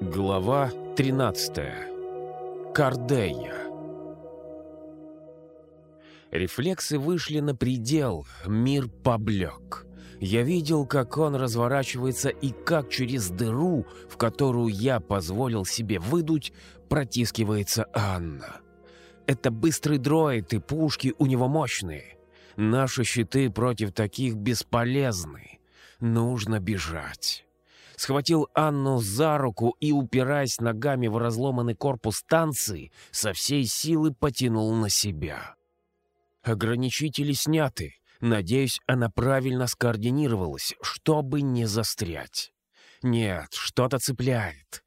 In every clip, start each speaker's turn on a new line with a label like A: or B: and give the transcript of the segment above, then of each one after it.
A: Глава 13. Кардея. Рефлексы вышли на предел, мир поблек. Я видел, как он разворачивается и как через дыру, в которую я позволил себе выдуть, протискивается Анна. Это быстрый дроид, и пушки у него мощные. Наши щиты против таких бесполезны. Нужно бежать схватил Анну за руку и, упираясь ногами в разломанный корпус станции, со всей силы потянул на себя. Ограничители сняты. Надеюсь, она правильно скоординировалась, чтобы не застрять. Нет, что-то цепляет.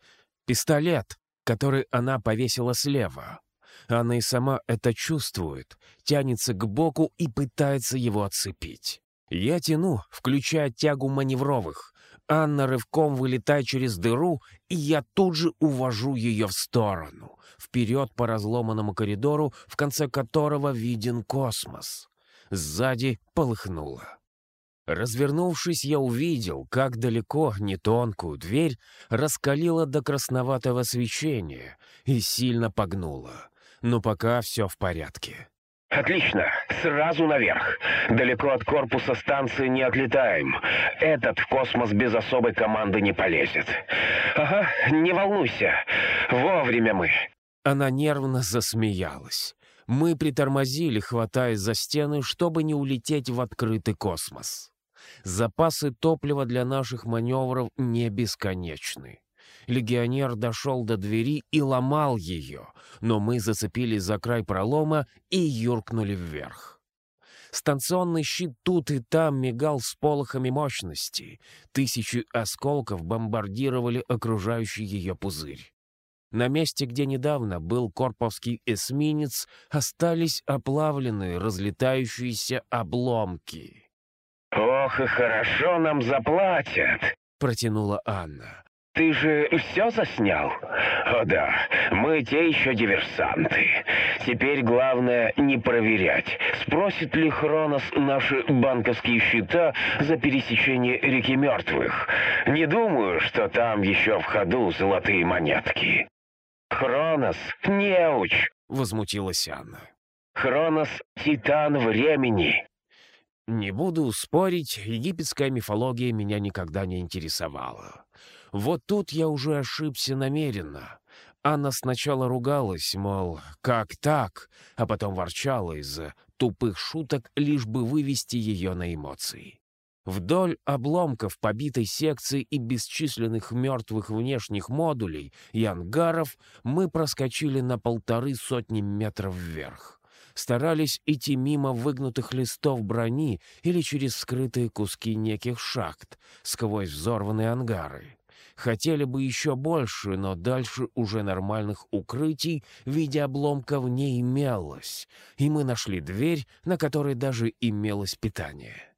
A: Пистолет, который она повесила слева. Она и сама это чувствует, тянется к боку и пытается его отцепить. Я тяну, включая тягу маневровых. Анна рывком вылетает через дыру, и я тут же увожу ее в сторону, вперед по разломанному коридору, в конце которого виден космос. Сзади полыхнуло. Развернувшись, я увидел, как далеко не тонкую дверь раскалила до красноватого свечения и сильно погнула. Но пока все в порядке.
B: Отлично. Сразу наверх. Далеко от корпуса станции не отлетаем. Этот в космос без особой команды не полезет. Ага, не волнуйся. Вовремя мы.
A: Она нервно засмеялась. Мы притормозили, хватаясь за стены, чтобы не улететь в открытый космос. Запасы топлива для наших маневров не бесконечны. Легионер дошел до двери и ломал ее, но мы зацепились за край пролома и юркнули вверх. Станционный щит тут и там мигал с полохами мощности. Тысячи осколков бомбардировали окружающий ее пузырь. На месте, где недавно был корповский эсминец, остались оплавленные разлетающиеся обломки.
B: «Ох, и хорошо нам заплатят!»
A: — протянула Анна.
B: Ты же все заснял? О да, мы те еще диверсанты. Теперь главное не проверять, спросит ли Хронос наши банковские счета за пересечение реки мертвых. Не думаю, что там еще в ходу золотые монетки. Хронос — неуч, — возмутилась Анна. Хронос — титан времени.
A: Не буду спорить, египетская мифология меня никогда не интересовала. Вот тут я уже ошибся намеренно. Анна сначала ругалась, мол, как так, а потом ворчала из-за тупых шуток, лишь бы вывести ее на эмоции. Вдоль обломков побитой секции и бесчисленных мертвых внешних модулей и ангаров мы проскочили на полторы сотни метров вверх. Старались идти мимо выгнутых листов брони или через скрытые куски неких шахт, сквозь взорванные ангары. Хотели бы еще больше, но дальше уже нормальных укрытий в виде обломков не имелось, и мы нашли дверь, на которой даже имелось питание.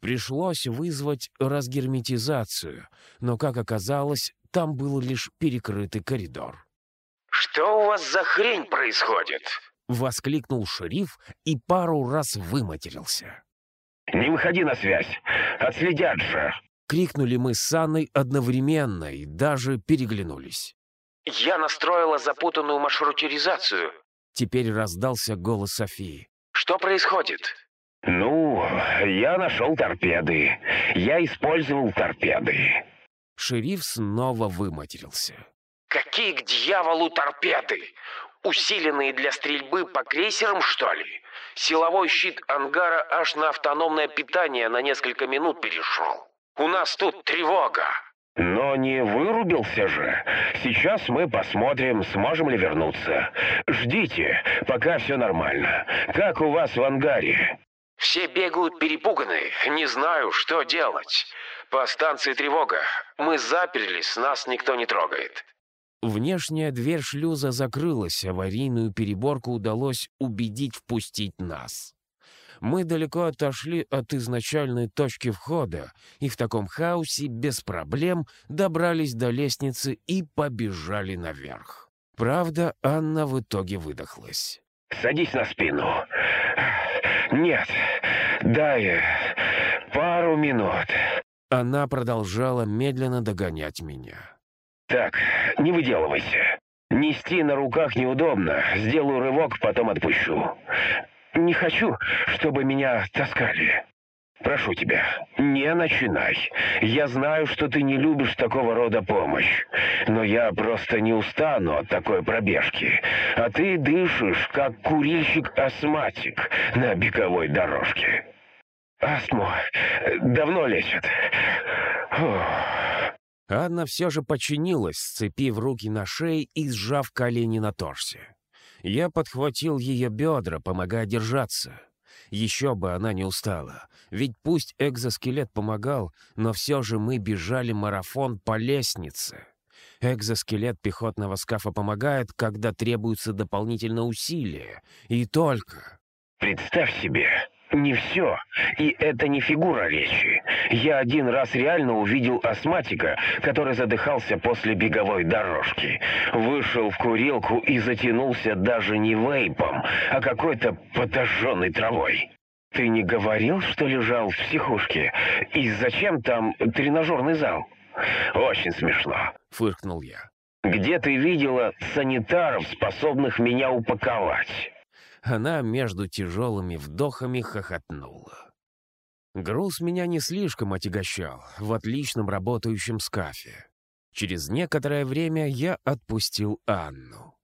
A: Пришлось вызвать разгерметизацию, но, как оказалось, там был лишь перекрытый коридор.
B: «Что у вас за хрень происходит?»
A: — воскликнул шериф и пару раз выматерился.
B: «Не выходи на связь, отследят же!»
A: Крикнули мы с Анной одновременно и даже переглянулись.
B: «Я настроила запутанную маршрутизацию».
A: Теперь раздался голос Софии.
B: «Что происходит?» «Ну, я нашел торпеды. Я использовал торпеды».
A: Шериф снова выматерился.
B: «Какие к дьяволу торпеды? Усиленные для стрельбы по крейсерам, что ли? Силовой щит ангара аж на автономное питание на несколько минут перешел». У нас тут тревога. Но не вырубился же. Сейчас мы посмотрим, сможем ли вернуться. Ждите, пока все нормально. Как у вас в ангаре? Все бегают перепуганные. Не знаю, что делать. По станции тревога. Мы заперлись, нас никто не трогает.
A: Внешняя дверь шлюза закрылась, аварийную переборку удалось убедить впустить нас мы далеко отошли от изначальной точки входа и в таком хаосе без проблем добрались до лестницы и побежали наверх. Правда, Анна в итоге выдохлась.
B: «Садись на спину. Нет, дай пару минут».
A: Она продолжала медленно догонять меня.
B: Так, не выделывайся. Нести на руках неудобно. Сделаю рывок, потом отпущу. Не хочу, чтобы меня таскали. Прошу тебя, не начинай. Я знаю, что ты не любишь такого рода помощь, но я просто не устану от такой пробежки. А ты дышишь, как курильщик-астматик на беговой дорожке. Астму давно лечат. Фух.
A: Анна все же подчинилась, сцепив руки на шее и сжав колени на торсе. Я подхватил ее бедра, помогая держаться. Еще бы она не устала. Ведь пусть экзоскелет помогал, но все же мы бежали марафон по лестнице. Экзоскелет пехотного скафа помогает, когда требуются дополнительные усилия. И только...
B: Представь себе, не все. И это не фигура речи. Я один раз реально увидел астматика, который задыхался после беговой дорожки. Вышел в курилку и затянулся даже не вейпом, а какой-то подожженной травой. Ты не говорил, что лежал в психушке? И зачем там тренажерный зал? Очень смешно.
A: Фыркнул я.
B: Где ты видела санитаров, способных меня упаковать?
A: Она между тяжелыми вдохами хохотнула. Груз меня не слишком отягощал в отличном работающем скафе. Через некоторое время я отпустил Анну.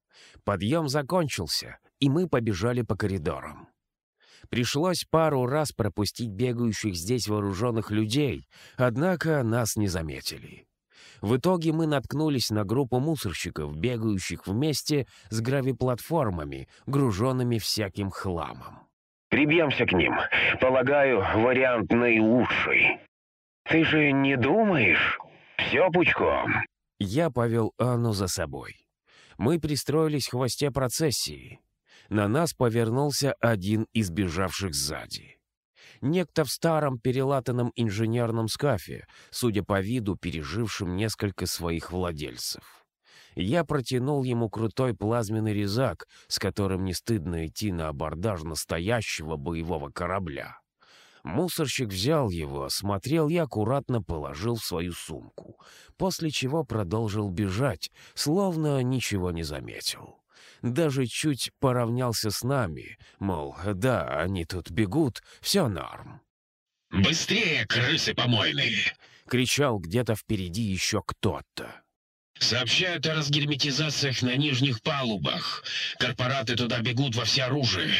A: Подъем закончился, и мы побежали по коридорам. Пришлось пару раз пропустить бегающих здесь вооруженных людей, однако нас не заметили. В итоге мы наткнулись на группу мусорщиков, бегающих вместе с гравиплатформами, груженными всяким хламом.
B: «Прибьемся к ним. Полагаю, вариант наилучший. Ты же не думаешь? Все пучком».
A: Я повел Анну за собой. Мы пристроились в хвосте процессии. На нас повернулся один из бежавших сзади. Некто в старом перелатанном инженерном скафе, судя по виду, пережившим несколько своих владельцев. Я протянул ему крутой плазменный резак, с которым не стыдно идти на абордаж настоящего боевого корабля. Мусорщик взял его, осмотрел и аккуратно положил в свою сумку, после чего продолжил бежать, словно ничего не заметил даже чуть поравнялся с нами, мол, да, они тут бегут, все норм.
C: «Быстрее, крысы помойные!»
A: — кричал где-то впереди еще кто-то.
C: «Сообщают о разгерметизациях на нижних палубах. Корпораты туда бегут во всеоружие.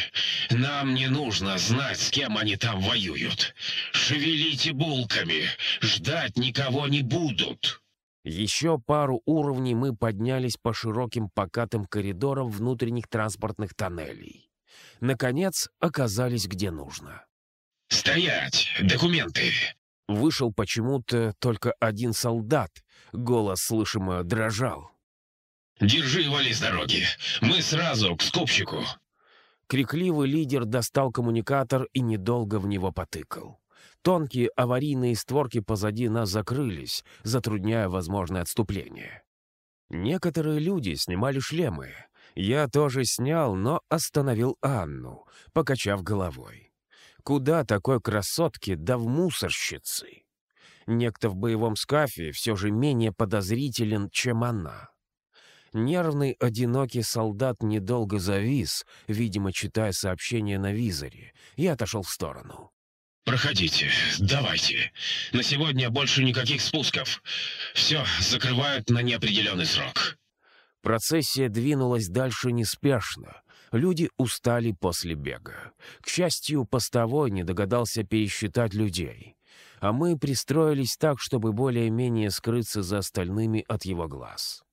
C: Нам не нужно знать, с кем они там воюют. Шевелите булками, ждать никого не будут».
A: Еще пару уровней мы поднялись по широким покатым коридорам внутренних транспортных тоннелей. Наконец, оказались где нужно.
C: «Стоять! Документы!»
A: Вышел почему-то только один солдат. Голос слышимо дрожал.
C: «Держи, вали с дороги! Мы сразу к скупщику!»
A: Крикливый лидер достал коммуникатор и недолго в него потыкал. Тонкие аварийные створки позади нас закрылись, затрудняя возможное отступление. Некоторые люди снимали шлемы. Я тоже снял, но остановил Анну, покачав головой. Куда такой красотке да в мусорщицы? Некто в боевом скафе все же менее подозрителен, чем она. Нервный, одинокий солдат недолго завис, видимо, читая сообщение на визоре, и отошел в сторону.
C: «Проходите, давайте. На сегодня больше никаких спусков. Все закрывают на неопределенный срок».
A: Процессия двинулась дальше неспешно. Люди устали после бега. К счастью, постовой не догадался пересчитать людей. А мы пристроились так, чтобы более-менее скрыться за остальными от его глаз.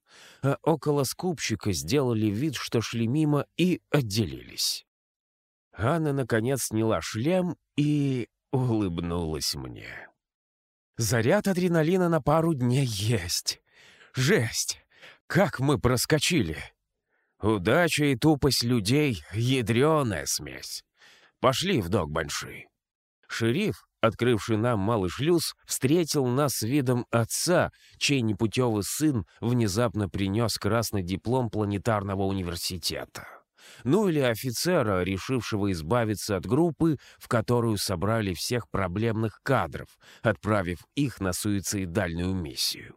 A: А около скупщика сделали вид, что шли мимо, и отделились. Анна, наконец, сняла шлем и улыбнулась мне. Заряд адреналина на пару дней есть. Жесть! Как мы проскочили! Удача и тупость людей — ядреная смесь. Пошли в док Банши. Шериф, открывший нам малый шлюз, встретил нас с видом отца, чей непутевый сын внезапно принес красный диплом планетарного университета ну или офицера, решившего избавиться от группы, в которую собрали всех проблемных кадров, отправив их на суицидальную миссию.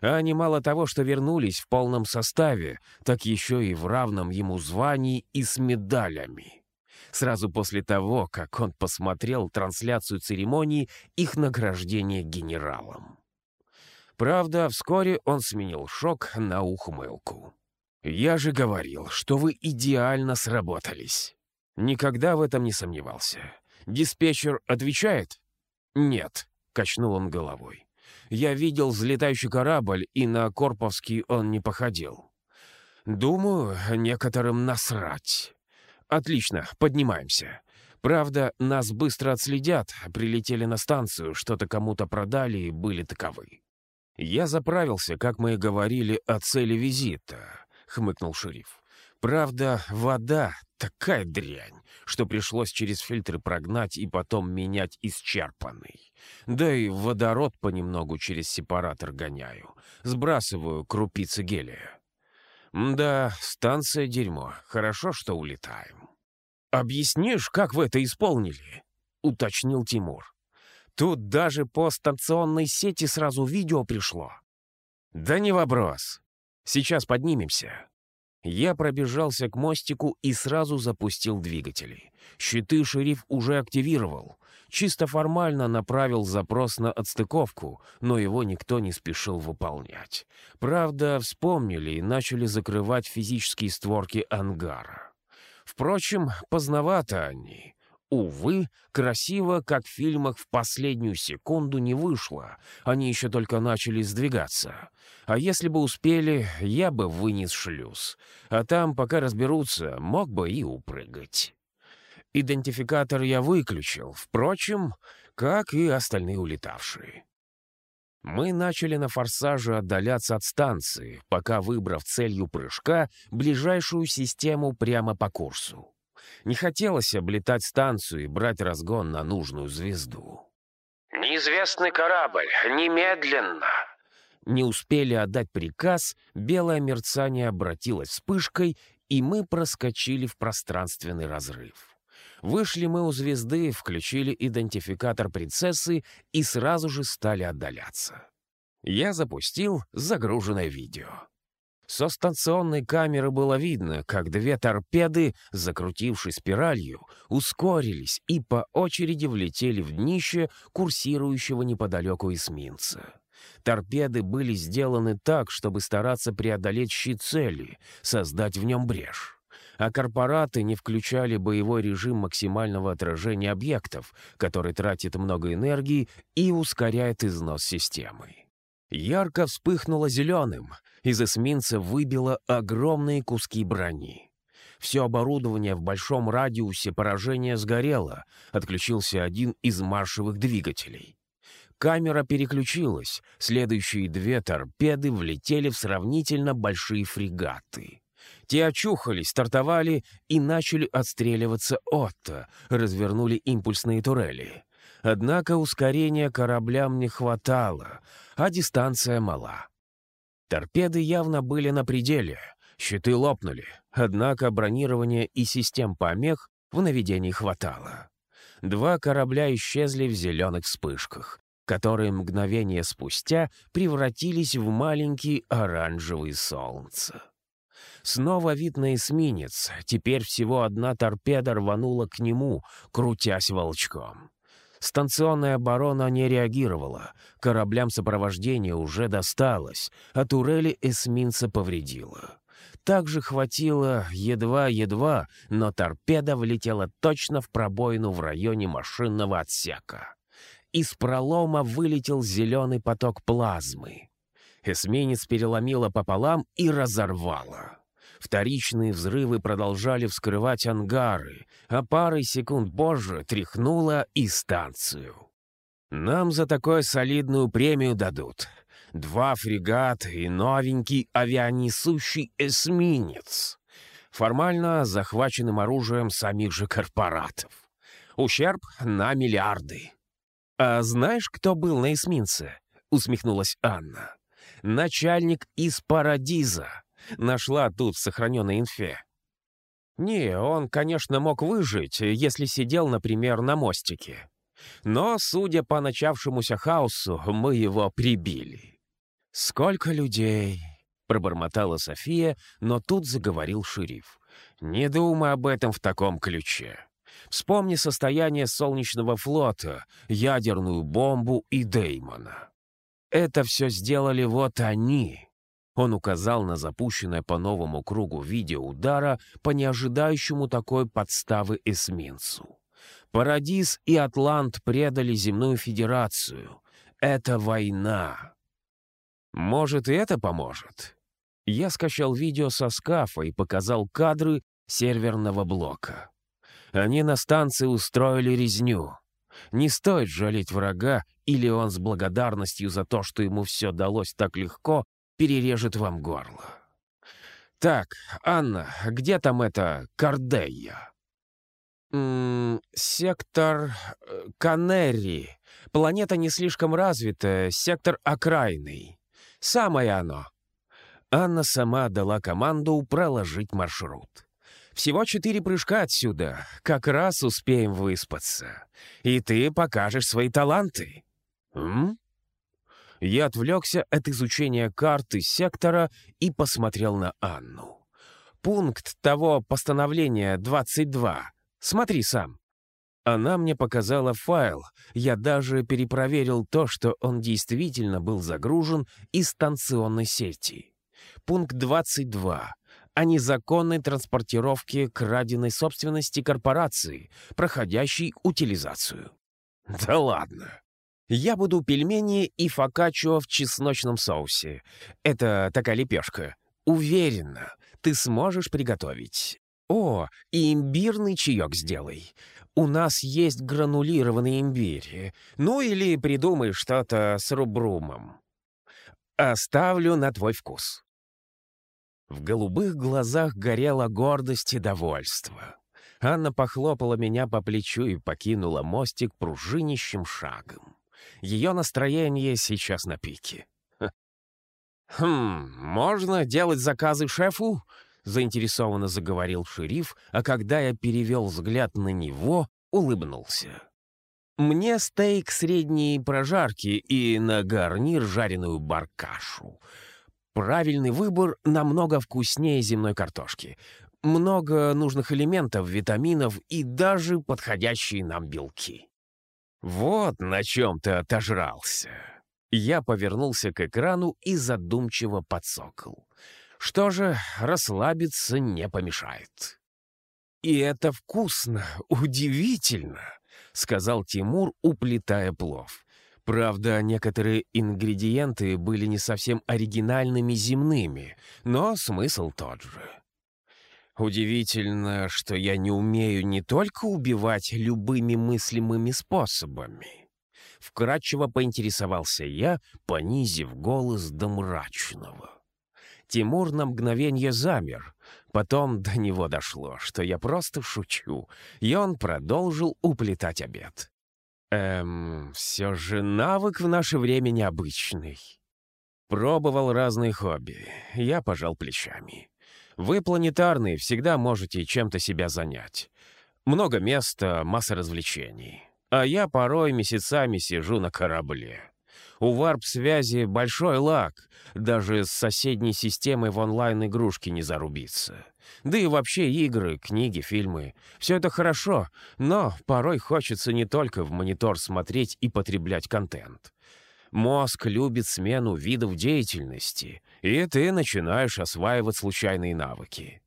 A: А они мало того, что вернулись в полном составе, так еще и в равном ему звании и с медалями. Сразу после того, как он посмотрел трансляцию церемонии их награждения генералом. Правда, вскоре он сменил шок на ухмылку. «Я же говорил, что вы идеально сработались. Никогда в этом не сомневался. Диспетчер отвечает?» «Нет», — качнул он головой. «Я видел взлетающий корабль, и на Корповский он не походил. Думаю, некоторым насрать. Отлично, поднимаемся. Правда, нас быстро отследят, прилетели на станцию, что-то кому-то продали и были таковы. Я заправился, как мы и говорили, о цели визита, хмыкнул шериф. Правда, вода — такая дрянь, что пришлось через фильтры прогнать и потом менять исчерпанный. Да и водород понемногу через сепаратор гоняю. Сбрасываю крупицы гелия. Да, станция дерьмо. Хорошо, что улетаем. «Объяснишь, как вы это исполнили?» — уточнил Тимур. «Тут даже по станционной сети сразу видео пришло». «Да не вопрос. Сейчас поднимемся. Я пробежался к мостику и сразу запустил двигатели. Щиты шериф уже активировал. Чисто формально направил запрос на отстыковку, но его никто не спешил выполнять. Правда, вспомнили и начали закрывать физические створки ангара. Впрочем, поздновато они. Увы, красиво, как в фильмах, в последнюю секунду не вышло. Они еще только начали сдвигаться. А если бы успели, я бы вынес шлюз. А там, пока разберутся, мог бы и упрыгать. Идентификатор я выключил, впрочем, как и остальные улетавшие. Мы начали на форсаже отдаляться от станции, пока выбрав целью прыжка ближайшую систему прямо по курсу. Не хотелось облетать станцию и брать разгон на нужную звезду.
B: «Неизвестный корабль! Немедленно!»
A: Не успели отдать приказ, белое мерцание обратилось вспышкой, и мы проскочили в пространственный разрыв. Вышли мы у звезды, включили идентификатор принцессы и сразу же стали отдаляться. Я запустил загруженное видео. Со станционной камеры было видно, как две торпеды, закрутившись спиралью, ускорились и по очереди влетели в днище курсирующего неподалеку эсминца. Торпеды были сделаны так, чтобы стараться преодолеть щит цели, создать в нем брешь. А корпораты не включали боевой режим максимального отражения объектов, который тратит много энергии и ускоряет износ системы. Ярко вспыхнуло зеленым, из эсминца выбило огромные куски брони. Все оборудование в большом радиусе поражения сгорело, отключился один из маршевых двигателей. Камера переключилась, следующие две торпеды влетели в сравнительно большие фрегаты. Те очухались, стартовали и начали отстреливаться Отто, развернули импульсные турели. Однако ускорения кораблям не хватало, а дистанция мала. Торпеды явно были на пределе, щиты лопнули, однако бронирования и систем помех в наведении хватало. Два корабля исчезли в зеленых вспышках, которые мгновение спустя превратились в маленькие оранжевые солнца. Снова вид на эсминец, теперь всего одна торпеда рванула к нему, крутясь волчком. Станционная оборона не реагировала, кораблям сопровождения уже досталось, а турели эсминца повредила. Также хватило едва-едва, но торпеда влетела точно в пробоину в районе машинного отсека. Из пролома вылетел зеленый поток плазмы. Эсминец переломила пополам и разорвала. Вторичные взрывы продолжали вскрывать ангары, а парой секунд позже тряхнула и станцию. Нам за такое солидную премию дадут. Два фрегата и новенький авианесущий эсминец. Формально захваченным оружием самих же корпоратов. Ущерб на миллиарды. «А знаешь, кто был на эсминце?» — усмехнулась Анна. «Начальник из Парадиза нашла тут в сохраненной инфе. Не, он, конечно, мог выжить, если сидел, например, на мостике. Но, судя по начавшемуся хаосу, мы его прибили. «Сколько людей!» — пробормотала София, но тут заговорил шериф. «Не думай об этом в таком ключе. Вспомни состояние Солнечного флота, ядерную бомбу и Деймона. Это все сделали вот они». Он указал на запущенное по новому кругу видео удара по неожидающему такой подставы эсминцу. Парадис и Атлант предали земную федерацию. Это война. Может, и это поможет? Я скачал видео со скафа и показал кадры серверного блока. Они на станции устроили резню. Не стоит жалеть врага, или он с благодарностью за то, что ему все далось так легко, перережет вам горло. Так, Анна, где там это Кардея? М -м, сектор э, Канери. Планета не слишком развитая, сектор окраинный. Самое оно. Анна сама дала команду проложить маршрут. Всего четыре прыжка отсюда. Как раз успеем выспаться. И ты покажешь свои таланты. М? Я отвлекся от изучения карты сектора и посмотрел на Анну. Пункт того постановления 22. Смотри сам. Она мне показала файл. Я даже перепроверил то, что он действительно был загружен из станционной сети. Пункт 22 о незаконной транспортировке краденой собственности корпорации, проходящей утилизацию. Да ладно. Я буду пельмени и фокаччо в чесночном соусе. Это такая лепешка. Уверена, ты сможешь приготовить. О, и имбирный чаек сделай. У нас есть гранулированный имбирь. Ну или придумай что-то с рубрумом. Оставлю на твой вкус». В голубых глазах горела гордость и довольство. Анна похлопала меня по плечу и покинула мостик пружинищим шагом. Ее настроение сейчас на пике. «Хм, можно делать заказы шефу?» заинтересованно заговорил шериф, а когда я перевел взгляд на него, улыбнулся. «Мне стейк средней прожарки и на гарнир жареную баркашу. Правильный выбор намного вкуснее земной картошки. Много нужных элементов, витаминов и даже подходящие нам белки». «Вот на чем ты отожрался!» Я повернулся к экрану и задумчиво подсокол. Что же, расслабиться не помешает. «И это вкусно, удивительно», — сказал Тимур, уплетая плов. Правда, некоторые ингредиенты были не совсем оригинальными земными, но смысл тот же. Удивительно, что я не умею не только убивать любыми мыслимыми способами. Вкратчиво поинтересовался я, понизив голос до мрачного. Тимур на мгновение замер. Потом до него дошло, что я просто шучу, и он продолжил уплетать обед. Эм, все же навык в наше время необычный. Пробовал разные хобби. Я пожал плечами. Вы, планетарные, всегда можете чем-то себя занять. Много места, масса развлечений. А я порой месяцами сижу на корабле. У варп-связи большой лаг, даже с соседней системой в онлайн-игрушки не зарубиться. Да и вообще игры, книги, фильмы — все это хорошо, но порой хочется не только в монитор смотреть и потреблять контент. Мозг любит смену видов деятельности, и ты начинаешь осваивать случайные навыки.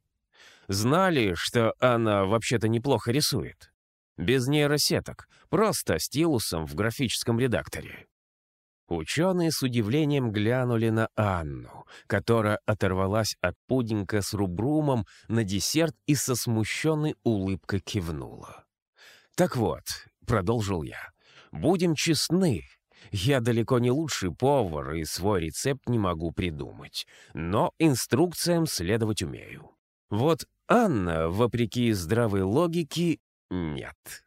A: Знали, что она вообще-то неплохо рисует? Без нейросеток, просто стилусом в графическом редакторе. Ученые с удивлением глянули на Анну, которая оторвалась от пудинга с рубрумом на десерт и со смущенной улыбкой кивнула. «Так вот», — продолжил я, — «будем честны, я далеко не лучший повар и свой рецепт не могу придумать, но инструкциям следовать умею. Вот Анна, вопреки здравой логике, нет.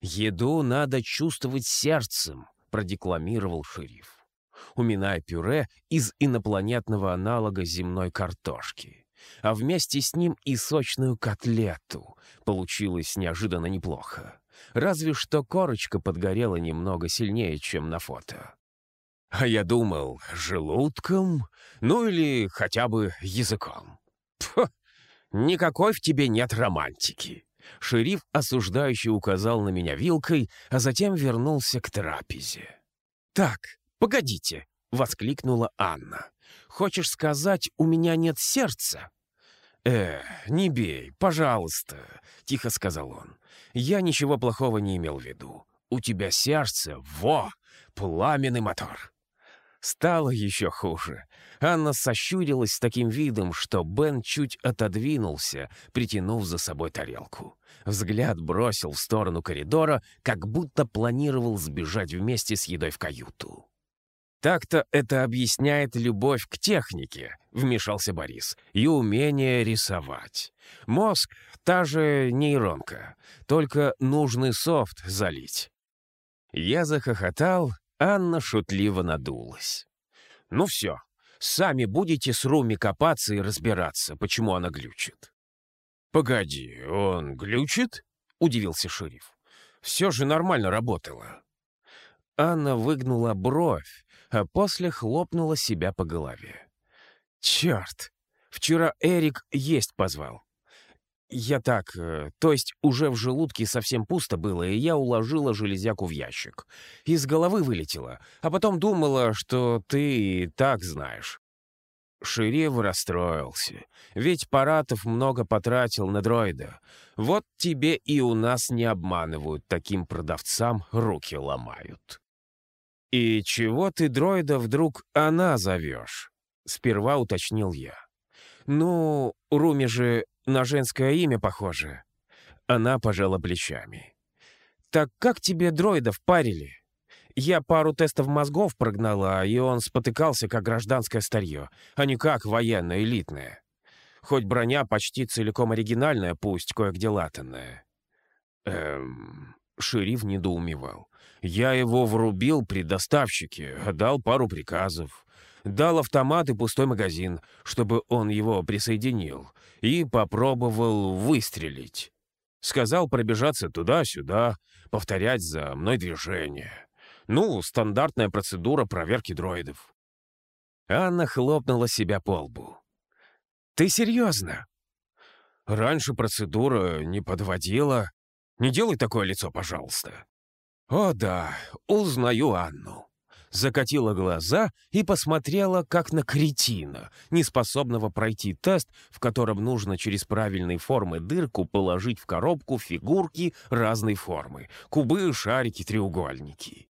A: Еду надо чувствовать сердцем, продекламировал шериф, уминая пюре из инопланетного аналога земной картошки, а вместе с ним и сочную котлету. Получилось неожиданно неплохо. Разве что корочка подгорела немного сильнее, чем на фото. А я думал, желудком, ну или хотя бы языком. Пф, никакой в тебе нет романтики. Шериф осуждающий указал на меня вилкой, а затем вернулся к трапезе. «Так, погодите!» — воскликнула Анна. «Хочешь сказать, у меня нет сердца?» «Э, не бей, пожалуйста», — тихо сказал он. «Я ничего плохого не имел в виду. У тебя сердце, во, пламенный мотор». Стало еще хуже. Анна сощурилась с таким видом, что Бен чуть отодвинулся, притянув за собой тарелку. Взгляд бросил в сторону коридора, как будто планировал сбежать вместе с едой в каюту. «Так-то это объясняет любовь к технике», — вмешался Борис, «и умение рисовать. Мозг — та же нейронка, только нужный софт залить». Я захохотал, Анна шутливо надулась. «Ну все, сами будете с Руми копаться и разбираться, почему она глючит». «Погоди, он глючит?» — удивился шериф. «Все же нормально работало». Анна выгнула бровь, а после хлопнула себя по голове. «Черт! Вчера Эрик есть позвал. Я так, э, то есть уже в желудке совсем пусто было, и я уложила железяку в ящик. Из головы вылетела, а потом думала, что ты и так знаешь. Шерев расстроился, ведь Паратов много потратил на дроида. Вот тебе и у нас не обманывают, таким продавцам руки ломают. «И чего ты дроида вдруг она зовешь?» — сперва уточнил я. «Ну, Руми же на женское имя похоже». Она пожала плечами. «Так как тебе дроидов парили?» Я пару тестов мозгов прогнала, и он спотыкался, как гражданское старье, а не как военно-элитное. Хоть броня почти целиком оригинальная, пусть кое-где латанная. Эм... Шериф недоумевал. Я его врубил при доставщике, дал пару приказов. Дал автомат и пустой магазин, чтобы он его присоединил, и попробовал выстрелить. Сказал пробежаться туда-сюда, повторять за мной движение. Ну, стандартная процедура проверки дроидов. Анна хлопнула себя по лбу. «Ты серьезно?» «Раньше процедура не подводила. Не делай такое лицо, пожалуйста». «О да, узнаю Анну» закатила глаза и посмотрела, как на кретина, неспособного пройти тест, в котором нужно через правильные формы дырку положить в коробку фигурки разной формы — кубы, шарики, треугольники.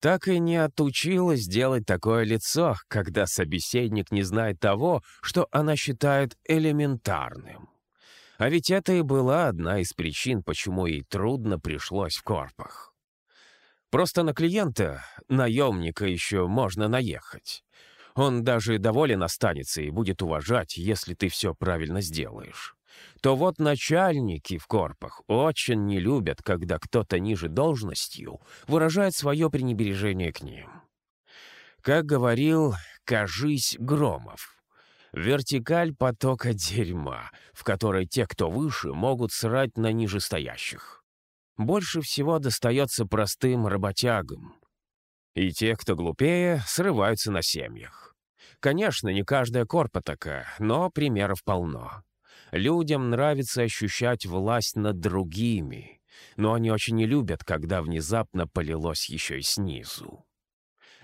A: Так и не отучилась делать такое лицо, когда собеседник не знает того, что она считает элементарным. А ведь это и была одна из причин, почему ей трудно пришлось в корпах. Просто на клиента, наемника, еще можно наехать. Он даже доволен останется и будет уважать, если ты все правильно сделаешь. То вот начальники в корпах очень не любят, когда кто-то ниже должностью выражает свое пренебрежение к ним. Как говорил «кажись Громов», вертикаль потока дерьма, в которой те, кто выше, могут срать на нижестоящих больше всего достается простым работягам. И те, кто глупее, срываются на семьях. Конечно, не каждая корпа такая, но примеров полно. Людям нравится ощущать власть над другими, но они очень не любят, когда внезапно полилось еще и снизу.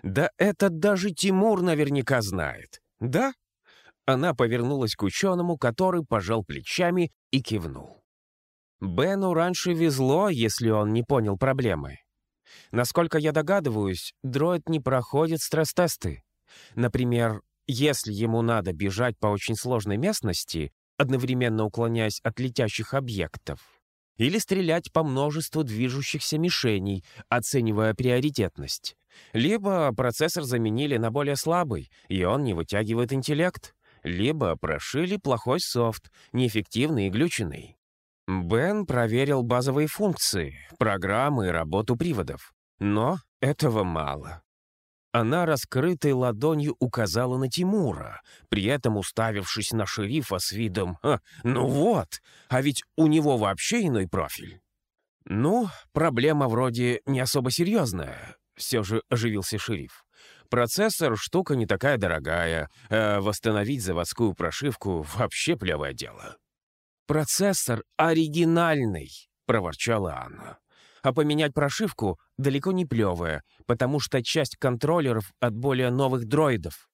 A: «Да это даже Тимур наверняка знает, да?» Она повернулась к ученому, который пожал плечами и кивнул. Бену раньше везло, если он не понял проблемы. Насколько я догадываюсь, дроид не проходит стресс-тесты. Например, если ему надо бежать по очень сложной местности, одновременно уклоняясь от летящих объектов, или стрелять по множеству движущихся мишеней, оценивая приоритетность. Либо процессор заменили на более слабый, и он не вытягивает интеллект, либо прошили плохой софт, неэффективный и глюченный. Бен проверил базовые функции, программы и работу приводов. Но этого мало. Она раскрытой ладонью указала на Тимура, при этом уставившись на шерифа с видом «А, «Ну вот, а ведь у него вообще иной профиль». «Ну, проблема вроде не особо серьезная», — все же оживился шериф. Процессор — штука не такая дорогая, а восстановить заводскую прошивку — вообще плевое дело. «Процессор оригинальный», — проворчала Анна. «А поменять прошивку далеко не плевое, потому что часть контроллеров от более новых дроидов.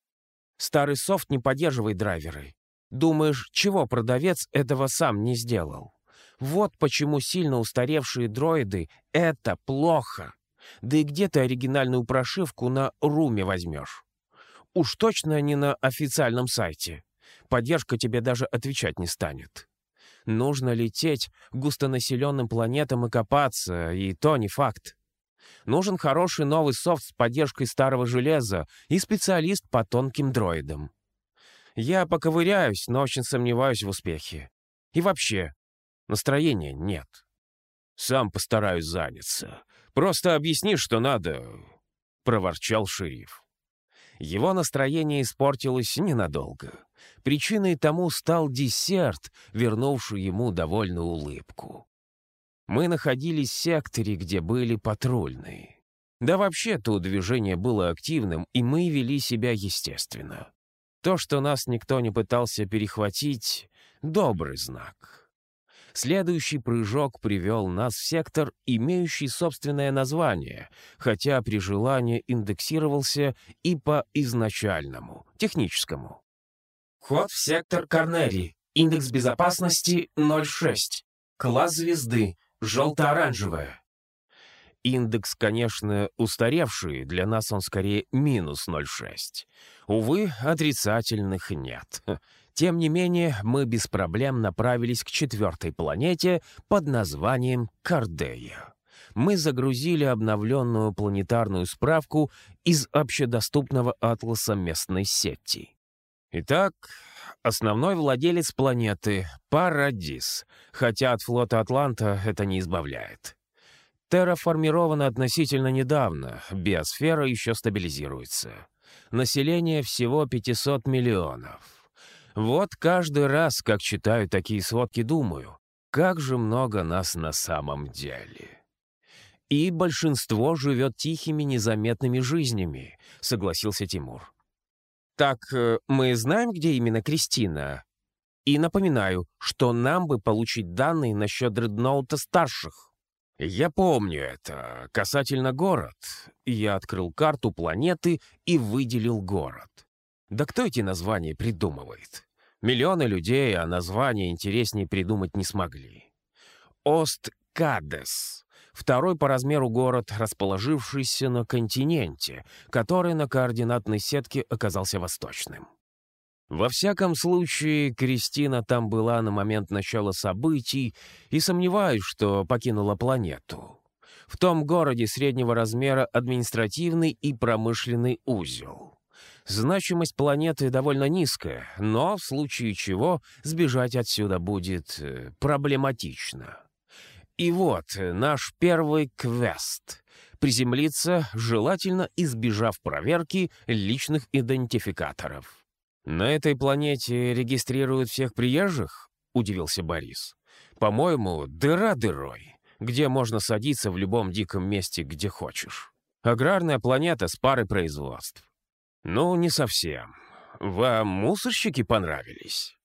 A: Старый софт не поддерживает драйверы. Думаешь, чего продавец этого сам не сделал? Вот почему сильно устаревшие дроиды — это плохо. Да и где ты оригинальную прошивку на Руме возьмешь? Уж точно не на официальном сайте. Поддержка тебе даже отвечать не станет. Нужно лететь к густонаселенным планетам и копаться, и то не факт. Нужен хороший новый софт с поддержкой старого железа и специалист по тонким дроидам. Я поковыряюсь, но очень сомневаюсь в успехе. И вообще, настроения нет. Сам постараюсь заняться. Просто объясни, что надо», — проворчал шериф. Его настроение испортилось ненадолго. Причиной тому стал десерт, вернувший ему довольную улыбку. Мы находились в секторе, где были патрульные. Да вообще тут движение было активным, и мы вели себя естественно. То, что нас никто не пытался перехватить — добрый знак. Следующий прыжок привел нас в сектор, имеющий собственное название, хотя при желании индексировался и по изначальному, техническому. Вход в сектор Корнери. Индекс безопасности 0,6. Класс звезды. Желто-оранжевая. Индекс, конечно, устаревший, для нас он скорее минус 0,6. Увы, отрицательных нет. Тем не менее, мы без проблем направились к четвертой планете под названием Кардея. Мы загрузили обновленную планетарную справку из общедоступного атласа местной сети. Итак, основной владелец планеты — Парадис, хотя от флота Атланта это не избавляет. Терраформирована относительно недавно, биосфера еще стабилизируется. Население всего 500 миллионов. Вот каждый раз, как читаю такие сводки, думаю, как же много нас на самом деле. И большинство живет тихими, незаметными жизнями, согласился Тимур. Так э, мы знаем, где именно Кристина? И напоминаю, что нам бы получить данные насчет дредноута старших. Я помню это. Касательно город. Я открыл карту планеты и выделил город. Да кто эти названия придумывает? Миллионы людей, а названия интереснее придумать не смогли. Ост-Кадес. Второй по размеру город, расположившийся на континенте, который на координатной сетке оказался восточным. Во всяком случае, Кристина там была на момент начала событий и сомневаюсь, что покинула планету. В том городе среднего размера административный и промышленный узел. Значимость планеты довольно низкая, но в случае чего сбежать отсюда будет э, проблематично. И вот наш первый квест — приземлиться, желательно избежав проверки личных идентификаторов. «На этой планете регистрируют всех приезжих?» — удивился Борис. «По-моему, дыра дырой, где можно садиться в любом диком месте, где хочешь. Аграрная планета с парой производств. «Ну, не совсем. Вам мусорщики понравились?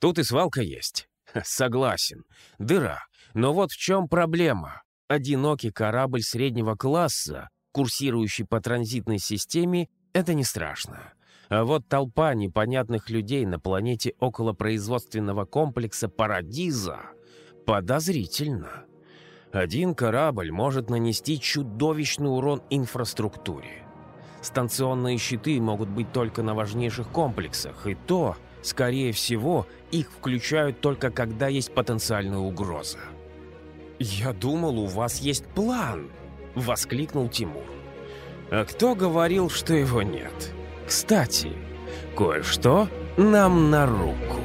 A: Тут и свалка есть. Согласен. Дыра. Но вот в чем проблема. Одинокий корабль среднего класса, курсирующий по транзитной системе, это не страшно. А вот толпа непонятных людей на планете около производственного комплекса Парадиза подозрительно. Один корабль может нанести чудовищный урон инфраструктуре. Станционные щиты могут быть только на важнейших комплексах, и то, скорее всего, их включают только когда есть потенциальная угроза. «Я думал, у вас есть план!» — воскликнул Тимур. «А кто говорил, что его нет? Кстати, кое-что нам на руку».